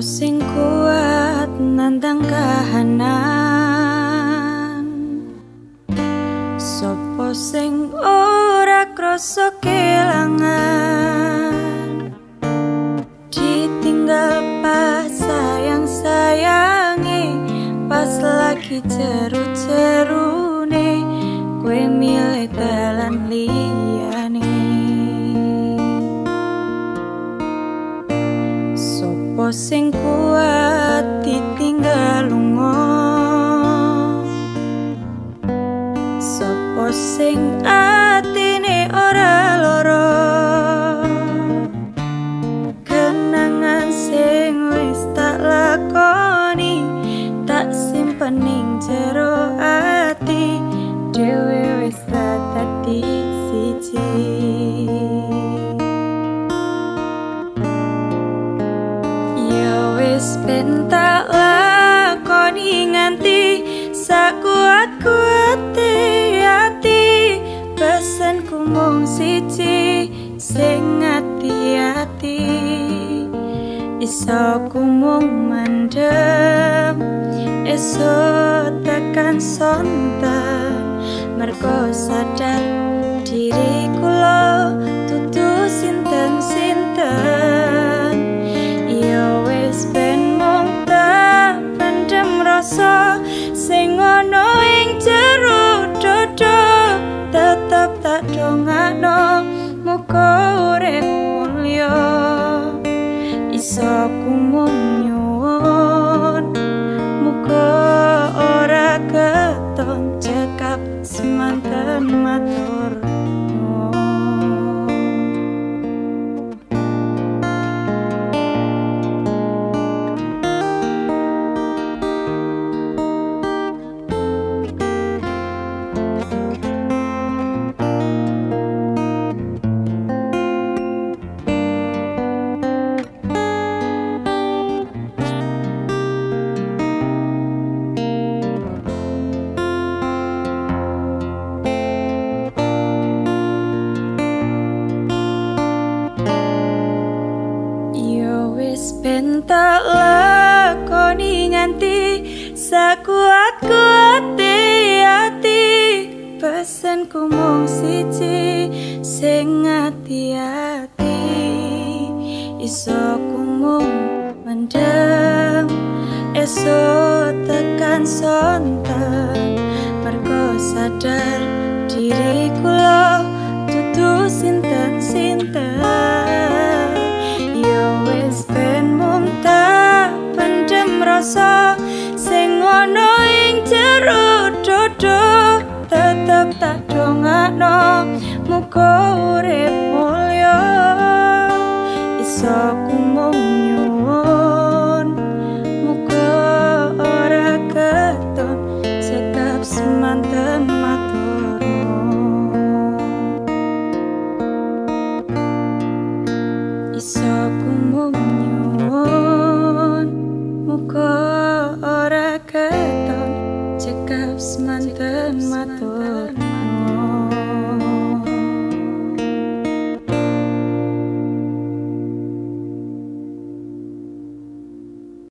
sing kuat nandang kahanan. Sopo sing ora krasa kelangan. Ditinggal pas sayang sayangi Pas lagi ceru sing kuat ditinggal wis ben tak lakoni nganti sakuat kuate ati pesenku mung siji sing ati-ati iso ku mung mandem esok tekan sonten mergo sadar diri tak dongakno muga urip mulya. Iso ku ben tak lakoni nganti sakuat kuate ati. Pesenku mung siji sing ati-ati iso ku mung mendem esok tekan sonten 다